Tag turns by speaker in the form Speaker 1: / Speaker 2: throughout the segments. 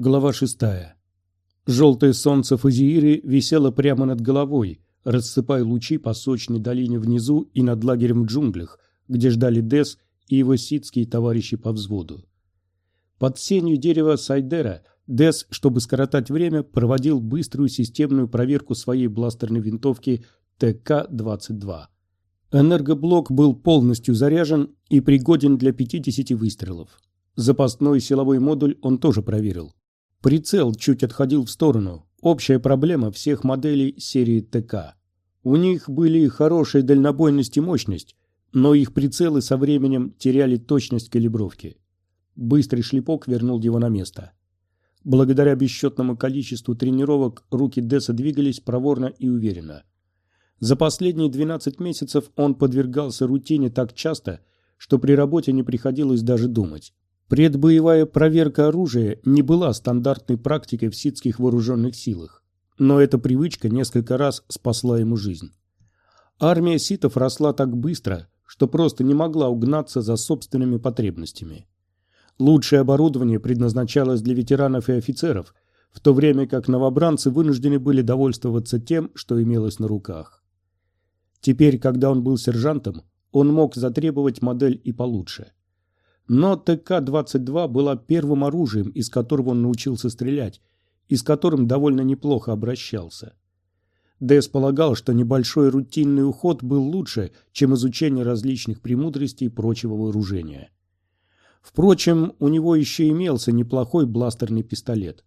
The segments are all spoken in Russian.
Speaker 1: Глава шестая. Желтое солнце Фазииры висело прямо над головой, рассыпая лучи по сочной долине внизу и над лагерем в джунглях, где ждали Дес и его ситские товарищи по взводу. Под сенью дерева Сайдера Дес, чтобы скоротать время, проводил быструю системную проверку своей бластерной винтовки ТК-22. Энергоблок был полностью заряжен и пригоден для 50 выстрелов. Запасной силовой модуль он тоже проверил. Прицел чуть отходил в сторону. Общая проблема всех моделей серии ТК. У них были хорошая дальнобойность и мощность, но их прицелы со временем теряли точность калибровки. Быстрый шлепок вернул его на место. Благодаря бесчетному количеству тренировок руки Десса двигались проворно и уверенно. За последние 12 месяцев он подвергался рутине так часто, что при работе не приходилось даже думать. Предбоевая проверка оружия не была стандартной практикой в ситских вооруженных силах, но эта привычка несколько раз спасла ему жизнь. Армия ситов росла так быстро, что просто не могла угнаться за собственными потребностями. Лучшее оборудование предназначалось для ветеранов и офицеров, в то время как новобранцы вынуждены были довольствоваться тем, что имелось на руках. Теперь, когда он был сержантом, он мог затребовать модель и получше – но ТК-22 была первым оружием, из которого он научился стрелять, и с которым довольно неплохо обращался. Дэс полагал, что небольшой рутинный уход был лучше, чем изучение различных премудростей прочего вооружения. Впрочем, у него еще имелся неплохой бластерный пистолет.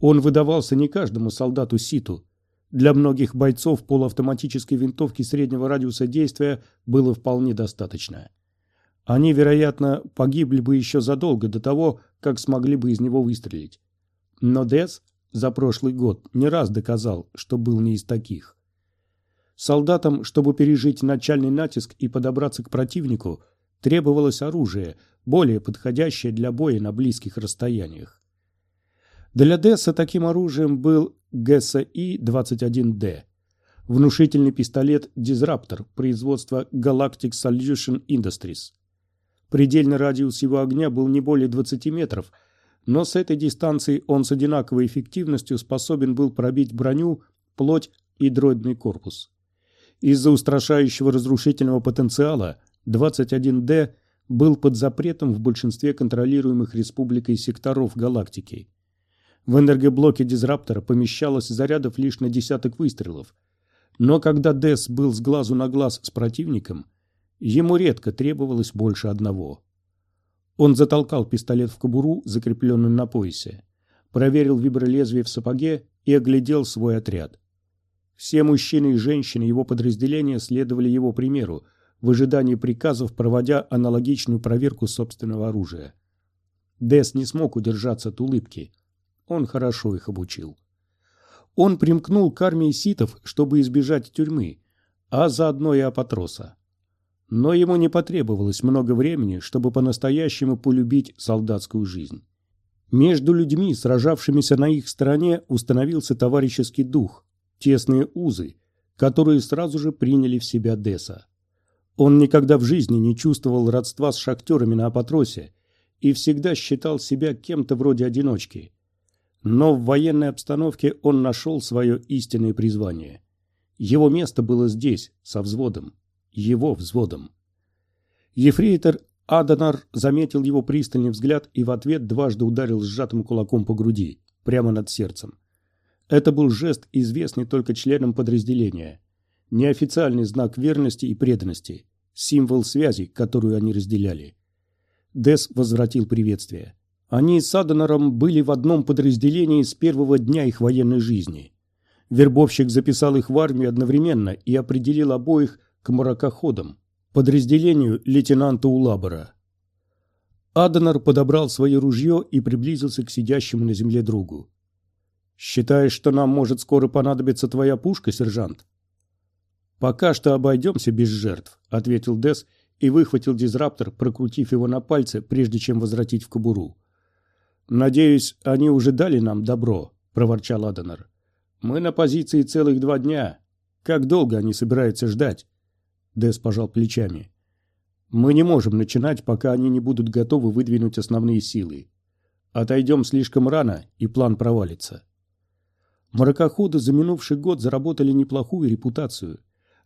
Speaker 1: Он выдавался не каждому солдату Ситу. Для многих бойцов полуавтоматической винтовки среднего радиуса действия было вполне достаточно. Они, вероятно, погибли бы еще задолго до того, как смогли бы из него выстрелить. Но Дес за прошлый год не раз доказал, что был не из таких. Солдатам, чтобы пережить начальный натиск и подобраться к противнику, требовалось оружие, более подходящее для боя на близких расстояниях. Для Десса таким оружием был ГСИ-21Д, внушительный пистолет «Дизраптор» производства Galactic Solution Industries – Предельный радиус его огня был не более 20 метров, но с этой дистанции он с одинаковой эффективностью способен был пробить броню, плоть и дроидный корпус. Из-за устрашающего разрушительного потенциала 21D был под запретом в большинстве контролируемых республикой секторов галактики. В энергоблоке дизраптора помещалось зарядов лишь на десяток выстрелов. Но когда Дес был с глазу на глаз с противником – Ему редко требовалось больше одного. Он затолкал пистолет в кобуру, закрепленную на поясе, проверил вибролезвие в сапоге и оглядел свой отряд. Все мужчины и женщины его подразделения следовали его примеру, в ожидании приказов, проводя аналогичную проверку собственного оружия. Дес не смог удержаться от улыбки. Он хорошо их обучил. Он примкнул к армии ситов, чтобы избежать тюрьмы, а заодно и апотроса. Но ему не потребовалось много времени, чтобы по-настоящему полюбить солдатскую жизнь. Между людьми, сражавшимися на их стороне, установился товарищеский дух, тесные узы, которые сразу же приняли в себя Деса. Он никогда в жизни не чувствовал родства с шахтерами на Апатросе и всегда считал себя кем-то вроде одиночки. Но в военной обстановке он нашел свое истинное призвание. Его место было здесь, со взводом его взводом. Ефрейтор Аданар заметил его пристальный взгляд и в ответ дважды ударил сжатым кулаком по груди, прямо над сердцем. Это был жест, известный только членам подразделения. Неофициальный знак верности и преданности, символ связи, которую они разделяли. Дес возвратил приветствие. Они с Аданаром были в одном подразделении с первого дня их военной жизни. Вербовщик записал их в армию одновременно и определил обоих – к мракоходам, подразделению лейтенанта Улабора. Аденар подобрал свое ружье и приблизился к сидящему на земле другу. «Считаешь, что нам может скоро понадобиться твоя пушка, сержант?» «Пока что обойдемся без жертв», — ответил Дес и выхватил дизраптор, прокрутив его на пальце, прежде чем возвратить в кобуру. «Надеюсь, они уже дали нам добро», — проворчал Аденар. «Мы на позиции целых два дня. Как долго они собираются ждать?» Дэс пожал плечами. «Мы не можем начинать, пока они не будут готовы выдвинуть основные силы. Отойдем слишком рано, и план провалится. Маракоходы за минувший год заработали неплохую репутацию.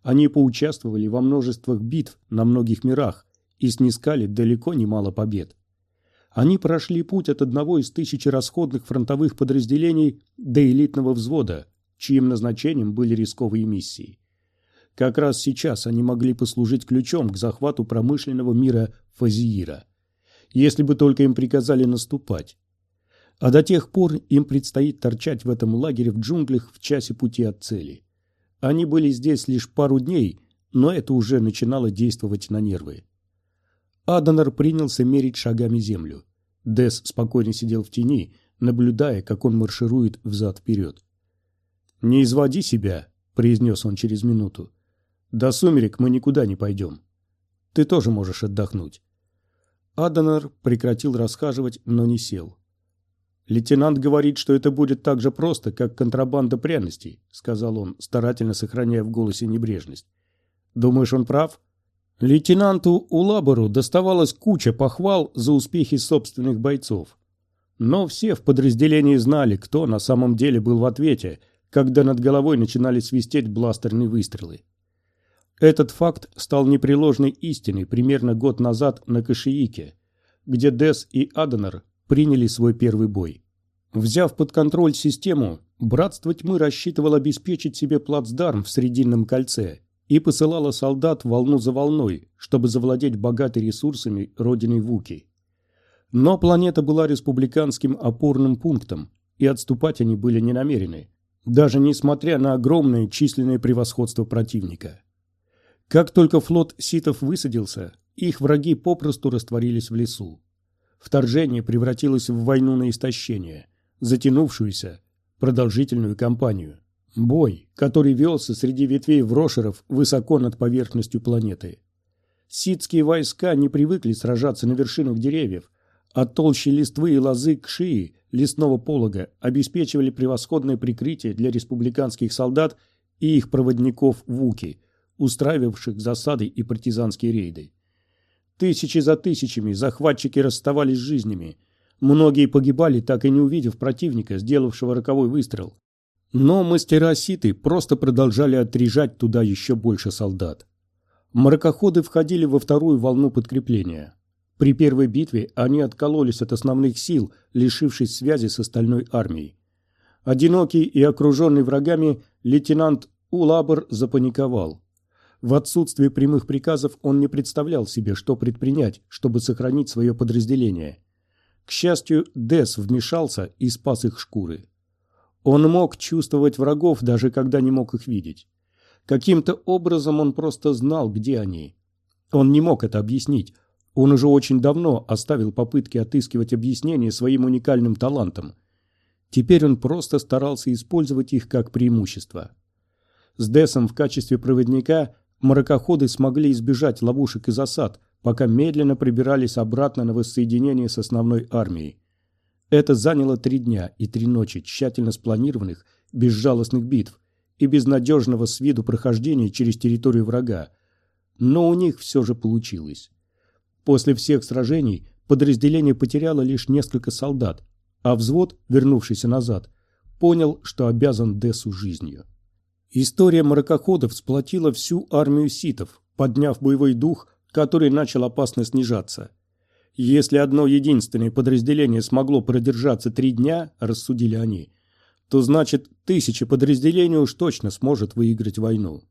Speaker 1: Они поучаствовали во множествах битв на многих мирах и снискали далеко немало побед. Они прошли путь от одного из тысячи расходных фронтовых подразделений до элитного взвода, чьим назначением были рисковые миссии. Как раз сейчас они могли послужить ключом к захвату промышленного мира Фазиира. Если бы только им приказали наступать. А до тех пор им предстоит торчать в этом лагере в джунглях в часе пути от цели. Они были здесь лишь пару дней, но это уже начинало действовать на нервы. Адонар принялся мерить шагами землю. Дес спокойно сидел в тени, наблюдая, как он марширует взад-вперед. «Не изводи себя», — произнес он через минуту. «До сумерек мы никуда не пойдем. Ты тоже можешь отдохнуть». Адонар прекратил расхаживать, но не сел. «Лейтенант говорит, что это будет так же просто, как контрабанда пряностей», — сказал он, старательно сохраняя в голосе небрежность. «Думаешь, он прав?» Лейтенанту Улабору доставалась куча похвал за успехи собственных бойцов. Но все в подразделении знали, кто на самом деле был в ответе, когда над головой начинали свистеть бластерные выстрелы. Этот факт стал непреложной истиной примерно год назад на Кашиике, где Дес и Аденер приняли свой первый бой. Взяв под контроль систему, Братство Тьмы рассчитывало обеспечить себе плацдарм в Срединном кольце и посылала солдат волну за волной, чтобы завладеть богатой ресурсами родиной Вуки. Но планета была республиканским опорным пунктом, и отступать они были не намерены, даже несмотря на огромное численное превосходство противника. Как только флот ситов высадился, их враги попросту растворились в лесу. Вторжение превратилось в войну на истощение, затянувшуюся, продолжительную кампанию. Бой, который велся среди ветвей врошеров высоко над поверхностью планеты. Ситские войска не привыкли сражаться на вершинах деревьев, а толще листвы и лозы кшии лесного полога обеспечивали превосходное прикрытие для республиканских солдат и их проводников Вуки, устраивавших засады и партизанские рейды. Тысячи за тысячами захватчики расставались с жизнями. Многие погибали, так и не увидев противника, сделавшего роковой выстрел. Но мастера Ситы просто продолжали отрежать туда еще больше солдат. Маракоходы входили во вторую волну подкрепления. При первой битве они откололись от основных сил, лишившись связи с остальной армией. Одинокий и окруженный врагами лейтенант Улабр запаниковал. В отсутствие прямых приказов он не представлял себе, что предпринять, чтобы сохранить свое подразделение. К счастью, Дес вмешался и спас их шкуры. Он мог чувствовать врагов, даже когда не мог их видеть. Каким-то образом он просто знал, где они. Он не мог это объяснить. Он уже очень давно оставил попытки отыскивать объяснение своим уникальным талантам. Теперь он просто старался использовать их как преимущество. С Десом в качестве проводника маракоходы смогли избежать ловушек и засад, пока медленно прибирались обратно на воссоединение с основной армией. Это заняло три дня и три ночи тщательно спланированных, безжалостных битв и безнадежного с виду прохождения через территорию врага. Но у них все же получилось. После всех сражений подразделение потеряло лишь несколько солдат, а взвод, вернувшийся назад, понял, что обязан Десу жизнью. История маракоходов сплотила всю армию ситов, подняв боевой дух, который начал опасно снижаться – если одно единственное подразделение смогло продержаться три дня, рассудили они, то значит тысяча подразделений уж точно сможет выиграть войну.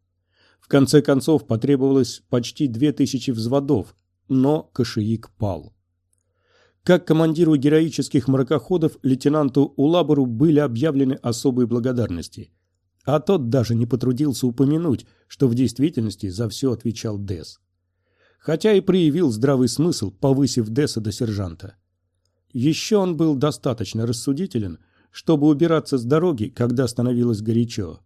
Speaker 1: В конце концов потребовалось почти две тысячи взводов, но Кашиик пал. Как командиру героических мракоходов лейтенанту Улабору были объявлены особые благодарности, а тот даже не потрудился упомянуть, что в действительности за все отвечал Дес хотя и проявил здравый смысл, повысив Десса до сержанта. Еще он был достаточно рассудителен, чтобы убираться с дороги, когда становилось горячо.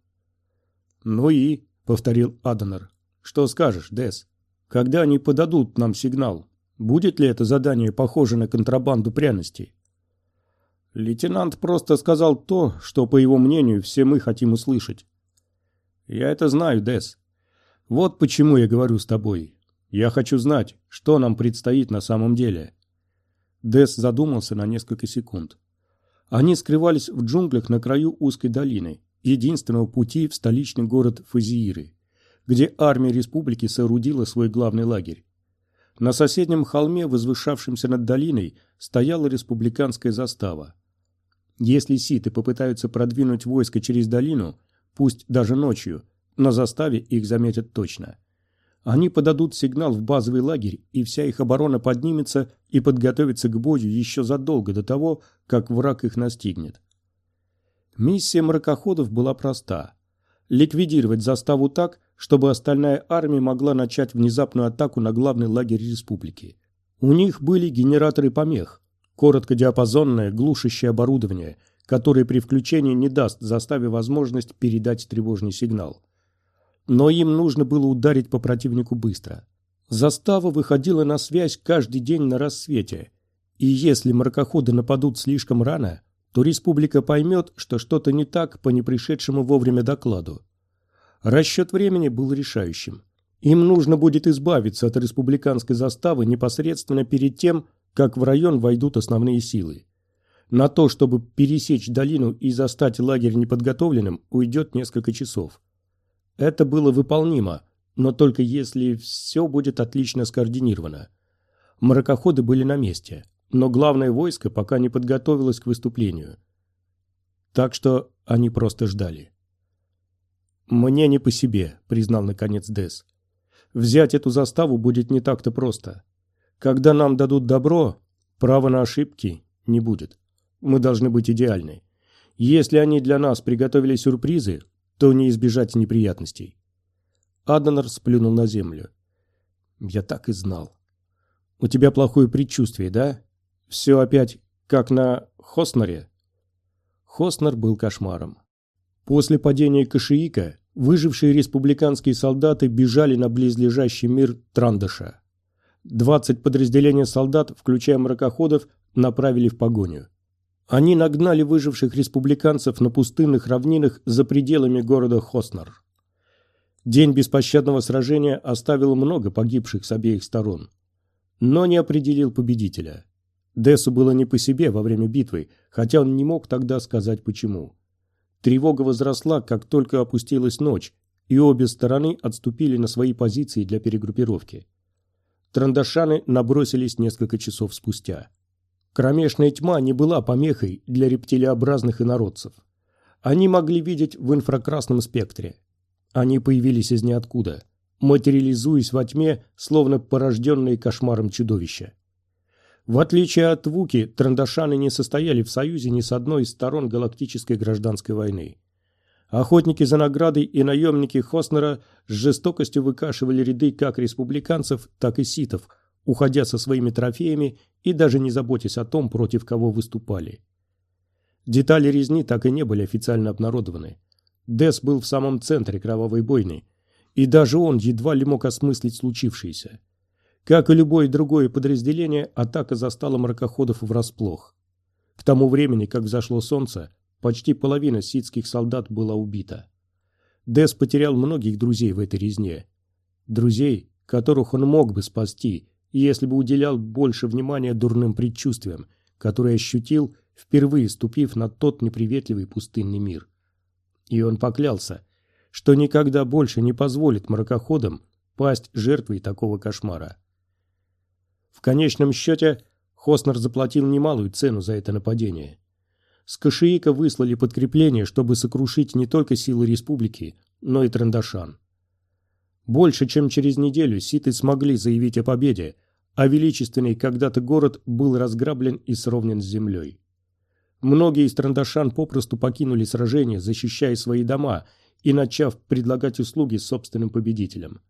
Speaker 1: «Ну и», — повторил Адонер, — «что скажешь, Десс? Когда они подадут нам сигнал, будет ли это задание похоже на контрабанду пряностей?» Лейтенант просто сказал то, что, по его мнению, все мы хотим услышать. «Я это знаю, Десс. Вот почему я говорю с тобой. Я хочу знать, что нам предстоит на самом деле. Дес задумался на несколько секунд. Они скрывались в джунглях на краю узкой долины, единственного пути в столичный город Фазииры, где армия республики соорудила свой главный лагерь. На соседнем холме, возвышавшемся над долиной, стояла республиканская застава. Если ситы попытаются продвинуть войско через долину, пусть даже ночью, на заставе их заметят точно. Они подадут сигнал в базовый лагерь, и вся их оборона поднимется и подготовится к бою еще задолго до того, как враг их настигнет. Миссия мракоходов была проста – ликвидировать заставу так, чтобы остальная армия могла начать внезапную атаку на главный лагерь республики. У них были генераторы помех, короткодиапазонное глушащее оборудование, которое при включении не даст заставе возможность передать тревожный сигнал. Но им нужно было ударить по противнику быстро. Застава выходила на связь каждый день на рассвете, и если мракоходы нападут слишком рано, то республика поймет, что что-то не так по непришедшему вовремя докладу. Расчет времени был решающим. Им нужно будет избавиться от республиканской заставы непосредственно перед тем, как в район войдут основные силы. На то, чтобы пересечь долину и застать лагерь неподготовленным, уйдет несколько часов. Это было выполнимо, но только если все будет отлично скоординировано. Мракоходы были на месте, но главное войско пока не подготовилось к выступлению. Так что они просто ждали. «Мне не по себе», — признал наконец Дес. «Взять эту заставу будет не так-то просто. Когда нам дадут добро, права на ошибки не будет. Мы должны быть идеальны. Если они для нас приготовили сюрпризы, то не избежать неприятностей». Адонар сплюнул на землю. «Я так и знал. У тебя плохое предчувствие, да? Все опять как на Хоснере?» Хоснер был кошмаром. После падения Кашиика выжившие республиканские солдаты бежали на близлежащий мир Трандаша. 20 подразделений солдат, включая мракоходов, направили в погоню. Они нагнали выживших республиканцев на пустынных равнинах за пределами города Хоснар. День беспощадного сражения оставил много погибших с обеих сторон, но не определил победителя. Десу было не по себе во время битвы, хотя он не мог тогда сказать почему. Тревога возросла, как только опустилась ночь, и обе стороны отступили на свои позиции для перегруппировки. Трандашаны набросились несколько часов спустя. Кромешная тьма не была помехой для рептилиобразных инородцев. Они могли видеть в инфракрасном спектре. Они появились из ниоткуда, материализуясь во тьме, словно порожденные кошмаром чудовища. В отличие от Вуки, Трандашаны не состояли в союзе ни с одной из сторон галактической гражданской войны. Охотники за наградой и наемники Хоснера с жестокостью выкашивали ряды как республиканцев, так и ситов, уходя со своими трофеями и даже не заботясь о том, против кого выступали. Детали резни так и не были официально обнародованы. Дес был в самом центре кровавой бойни, и даже он едва ли мог осмыслить случившееся. Как и любое другое подразделение, атака застала мракоходов врасплох. К тому времени, как взошло солнце, почти половина ситских солдат была убита. Дес потерял многих друзей в этой резне. Друзей, которых он мог бы спасти, если бы уделял больше внимания дурным предчувствиям, которые ощутил, впервые ступив на тот неприветливый пустынный мир. И он поклялся, что никогда больше не позволит мракоходам пасть жертвой такого кошмара. В конечном счете, Хоснер заплатил немалую цену за это нападение. С Кашиика выслали подкрепление, чтобы сокрушить не только силы республики, но и Трандашан. Больше чем через неделю ситы смогли заявить о победе, а величественный когда-то город был разграблен и сровнен с землей. Многие из Трандашан попросту покинули сражение, защищая свои дома и начав предлагать услуги собственным победителям.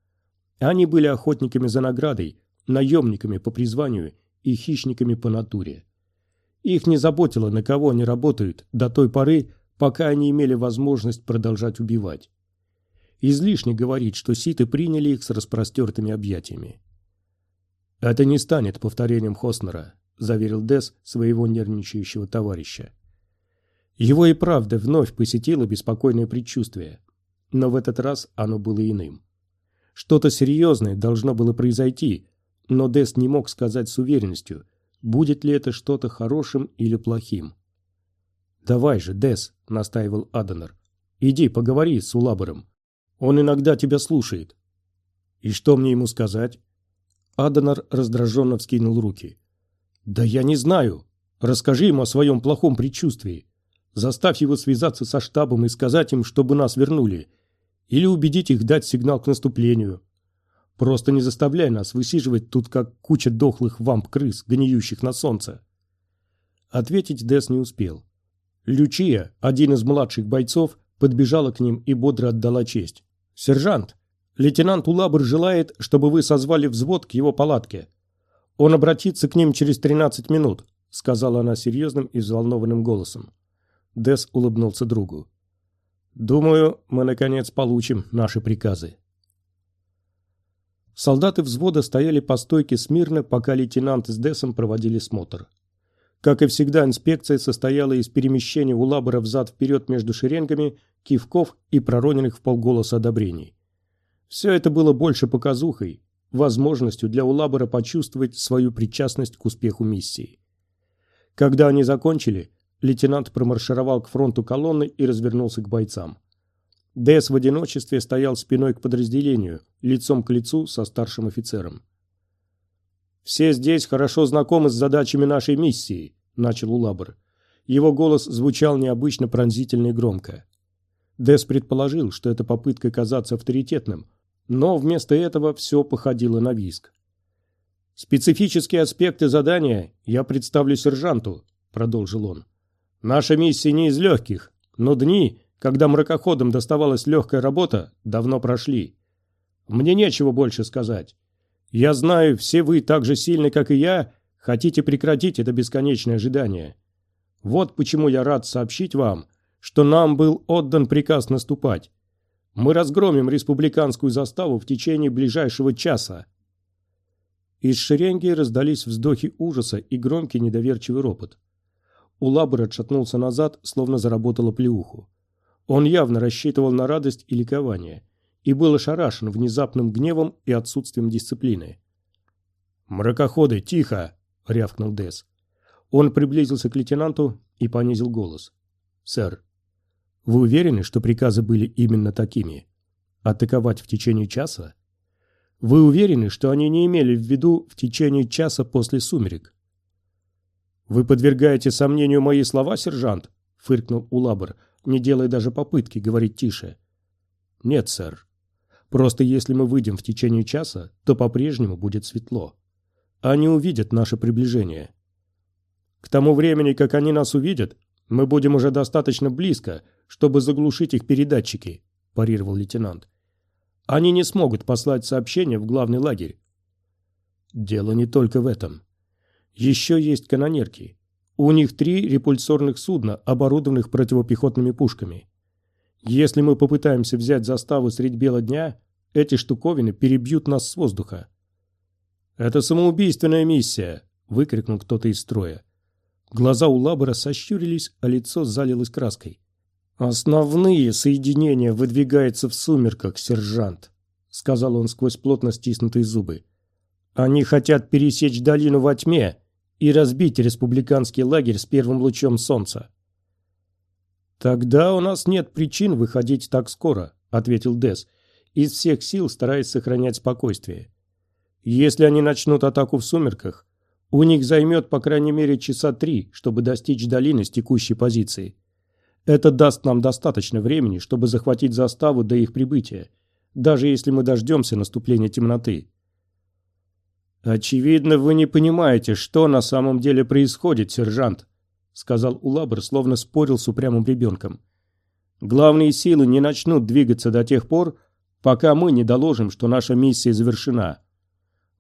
Speaker 1: Они были охотниками за наградой, наемниками по призванию и хищниками по натуре. Их не заботило, на кого они работают, до той поры, пока они имели возможность продолжать убивать. Излишне говорить, что ситы приняли их с распростертыми объятиями. «Это не станет повторением Хоснера», – заверил Дес своего нервничающего товарища. Его и правда вновь посетило беспокойное предчувствие, но в этот раз оно было иным. Что-то серьезное должно было произойти, но Дес не мог сказать с уверенностью, будет ли это что-то хорошим или плохим. «Давай же, Дес», — настаивал Аденер. «Иди, поговори с Улабором. Он иногда тебя слушает». «И что мне ему сказать?» Аденер раздраженно вскинул руки. «Да я не знаю. Расскажи ему о своем плохом предчувствии. Заставь его связаться со штабом и сказать им, чтобы нас вернули. Или убедить их дать сигнал к наступлению. Просто не заставляй нас высиживать тут, как куча дохлых вамп-крыс, гниющих на солнце». Ответить Дес не успел. Лючия, один из младших бойцов, подбежала к ним и бодро отдала честь. «Сержант, лейтенант Улабр желает, чтобы вы созвали взвод к его палатке. Он обратится к ним через 13 минут», сказала она серьезным и взволнованным голосом. Дес улыбнулся другу. «Думаю, мы, наконец, получим наши приказы». Солдаты взвода стояли по стойке смирно, пока лейтенант с Десом проводили смотр. Как и всегда, инспекция состояла из перемещения у лабора взад-вперед между шеренгами, кивков и пророненных в полголоса одобрений. Все это было больше показухой, возможностью для Улабора почувствовать свою причастность к успеху миссии. Когда они закончили, лейтенант промаршировал к фронту колонны и развернулся к бойцам. ДС в одиночестве стоял спиной к подразделению, лицом к лицу со старшим офицером. «Все здесь хорошо знакомы с задачами нашей миссии», – начал Улабр. Его голос звучал необычно пронзительно и громко. Дес предположил, что это попытка казаться авторитетным, но вместо этого все походило на виск. «Специфические аспекты задания я представлю сержанту», – продолжил он. «Наша миссия не из легких, но дни, когда мракоходам доставалась легкая работа, давно прошли. Мне нечего больше сказать. Я знаю, все вы так же сильны, как и я, хотите прекратить это бесконечное ожидание. Вот почему я рад сообщить вам, что нам был отдан приказ наступать. Мы разгромим республиканскую заставу в течение ближайшего часа. Из шеренги раздались вздохи ужаса и громкий недоверчивый ропот. Улабр отшатнулся назад, словно заработала плеуху. Он явно рассчитывал на радость и ликование и был ошарашен внезапным гневом и отсутствием дисциплины. «Мракоходы, тихо!» — рявкнул Дес. Он приблизился к лейтенанту и понизил голос. «Сэр, вы уверены, что приказы были именно такими? Атаковать в течение часа? Вы уверены, что они не имели в виду в течение часа после сумерек?» «Вы подвергаете сомнению мои слова, сержант?» — фыркнул Улабр, не делая даже попытки говорить тише. «Нет, сэр. Просто если мы выйдем в течение часа, то по-прежнему будет светло. Они увидят наше приближение. К тому времени, как они нас увидят, мы будем уже достаточно близко, чтобы заглушить их передатчики, парировал лейтенант. Они не смогут послать сообщение в главный лагерь. Дело не только в этом. Еще есть канонерки. У них три репульсорных судна, оборудованных противопехотными пушками. Если мы попытаемся взять заставу средь бела дня, эти штуковины перебьют нас с воздуха. «Это самоубийственная миссия!» – выкрикнул кто-то из строя. Глаза у Лабора сощурились, а лицо залилось краской. «Основные соединения выдвигаются в сумерках, сержант», — сказал он сквозь плотно стиснутые зубы. «Они хотят пересечь долину во тьме и разбить республиканский лагерь с первым лучом солнца. «Тогда у нас нет причин выходить так скоро», — ответил Дес, из всех сил стараясь сохранять спокойствие. «Если они начнут атаку в сумерках, у них займет по крайней мере часа три, чтобы достичь долины с текущей позиции. Это даст нам достаточно времени, чтобы захватить заставу до их прибытия, даже если мы дождемся наступления темноты». «Очевидно, вы не понимаете, что на самом деле происходит, сержант», сказал Улабр, словно спорил с упрямым ребенком. «Главные силы не начнут двигаться до тех пор, пока мы не доложим, что наша миссия завершена.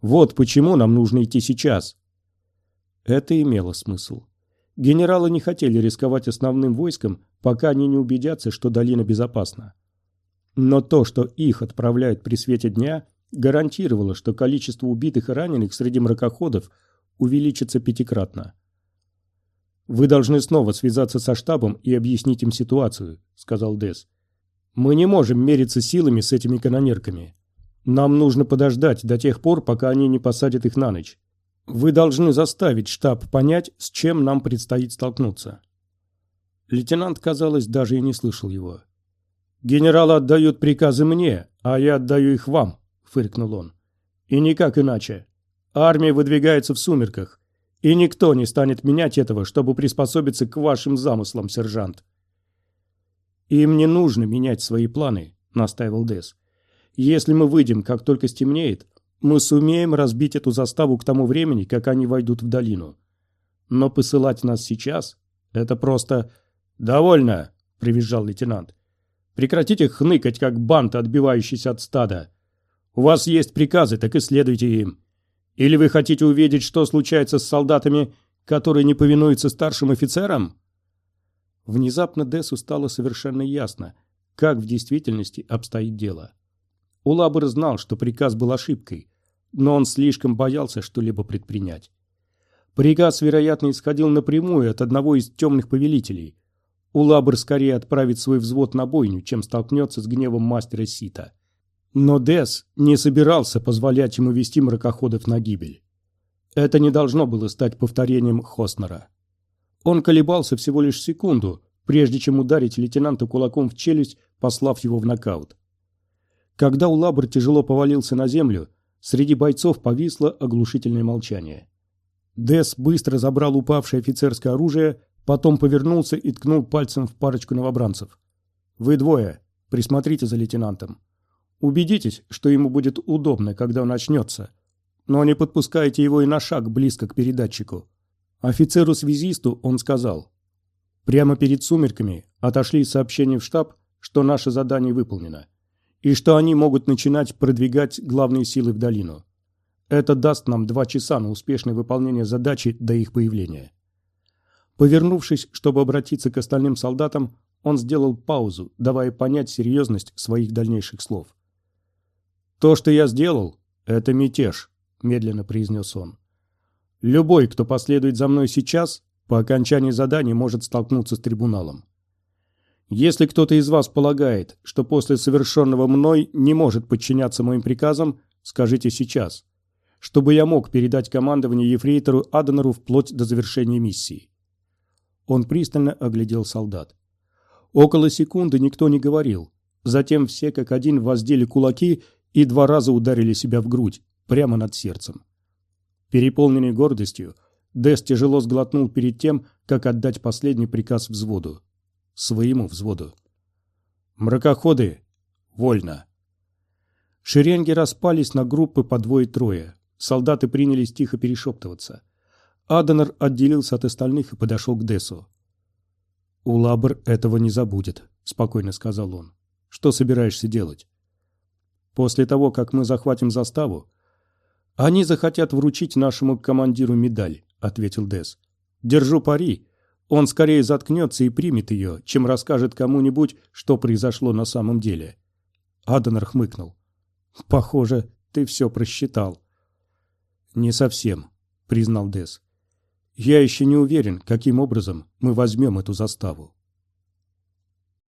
Speaker 1: Вот почему нам нужно идти сейчас». Это имело смысл. Генералы не хотели рисковать основным войском, пока они не убедятся, что долина безопасна. Но то, что их отправляют при свете дня, гарантировало, что количество убитых и раненых среди мракоходов увеличится пятикратно. «Вы должны снова связаться со штабом и объяснить им ситуацию», — сказал Дес. «Мы не можем мериться силами с этими канонерками. Нам нужно подождать до тех пор, пока они не посадят их на ночь. Вы должны заставить штаб понять, с чем нам предстоит столкнуться. Лейтенант, казалось, даже и не слышал его. «Генералы отдают приказы мне, а я отдаю их вам», — фыркнул он. «И никак иначе. Армия выдвигается в сумерках, и никто не станет менять этого, чтобы приспособиться к вашим замыслам, сержант». «Им не нужно менять свои планы», — настаивал Десс. «Если мы выйдем, как только стемнеет, мы сумеем разбить эту заставу к тому времени, как они войдут в долину. Но посылать нас сейчас — это просто... «Довольно!» — привизжал лейтенант. «Прекратите хныкать, как бант, отбивающийся от стада. У вас есть приказы, так и следуйте им. Или вы хотите увидеть, что случается с солдатами, которые не повинуются старшим офицерам?» Внезапно Дессу стало совершенно ясно, как в действительности обстоит дело. Улабр знал, что приказ был ошибкой, но он слишком боялся что-либо предпринять. Приказ, вероятно, исходил напрямую от одного из темных повелителей. Улабр скорее отправит свой взвод на бойню, чем столкнется с гневом мастера Сита. Но Дес не собирался позволять ему вести мракоходов на гибель. Это не должно было стать повторением Хоснера. Он колебался всего лишь секунду, прежде чем ударить лейтенанта кулаком в челюсть, послав его в нокаут. Когда Улабр тяжело повалился на землю, среди бойцов повисло оглушительное молчание. Дес быстро забрал упавшее офицерское оружие, потом повернулся и ткнул пальцем в парочку новобранцев. «Вы двое. Присмотрите за лейтенантом. Убедитесь, что ему будет удобно, когда он очнется. Но не подпускайте его и на шаг близко к передатчику. Офицеру-связисту он сказал. Прямо перед сумерками отошли сообщение в штаб, что наше задание выполнено, и что они могут начинать продвигать главные силы в долину. Это даст нам два часа на успешное выполнение задачи до их появления. Повернувшись, чтобы обратиться к остальным солдатам, он сделал паузу, давая понять серьезность своих дальнейших слов. «То, что я сделал, это мятеж», – медленно произнес он. Любой, кто последует за мной сейчас, по окончании задания может столкнуться с трибуналом. Если кто-то из вас полагает, что после совершенного мной не может подчиняться моим приказам, скажите сейчас, чтобы я мог передать командование ефрейтору Аденеру вплоть до завершения миссии. Он пристально оглядел солдат. Около секунды никто не говорил. Затем все как один воздели кулаки и два раза ударили себя в грудь, прямо над сердцем. Переполненный гордостью, Дес тяжело сглотнул перед тем, как отдать последний приказ взводу. Своему взводу. «Мракоходы! Вольно!» Шеренги распались на группы по двое-трое. Солдаты принялись тихо перешептываться. Аденер отделился от остальных и подошел к Десу. «Улабр этого не забудет», — спокойно сказал он. «Что собираешься делать?» «После того, как мы захватим заставу, «Они захотят вручить нашему командиру медаль», — ответил Дес. «Держу пари. Он скорее заткнется и примет ее, чем расскажет кому-нибудь, что произошло на самом деле». Аденер хмыкнул. «Похоже, ты все просчитал». «Не совсем», — признал Дес. «Я еще не уверен, каким образом мы возьмем эту заставу».